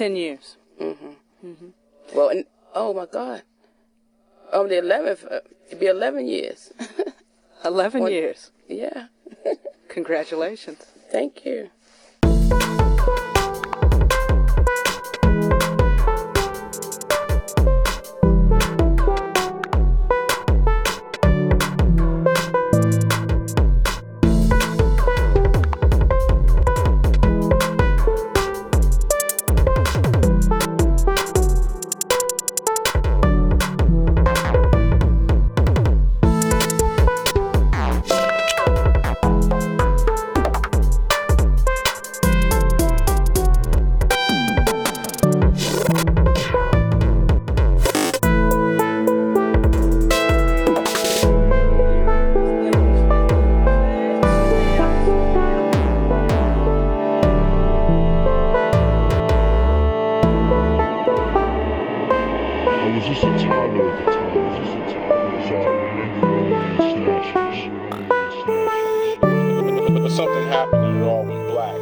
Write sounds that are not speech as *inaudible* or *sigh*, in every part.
10 years. Mm-hmm. Mm-hmm. Well, and, oh my God. On the 11th, uh, it'd be 11 years. *laughs* 11 One- years. yeah. *laughs* Congratulations. Thank you. At the time. I was just a toddler. So I went into romance snatchers. But something happened and it all went black.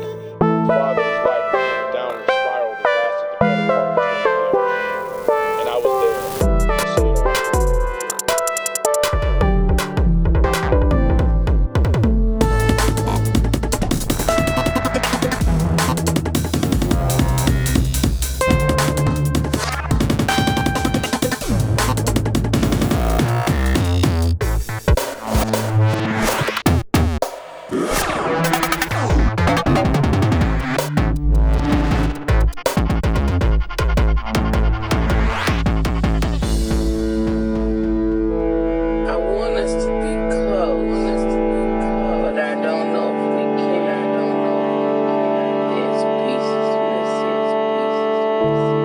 Peace.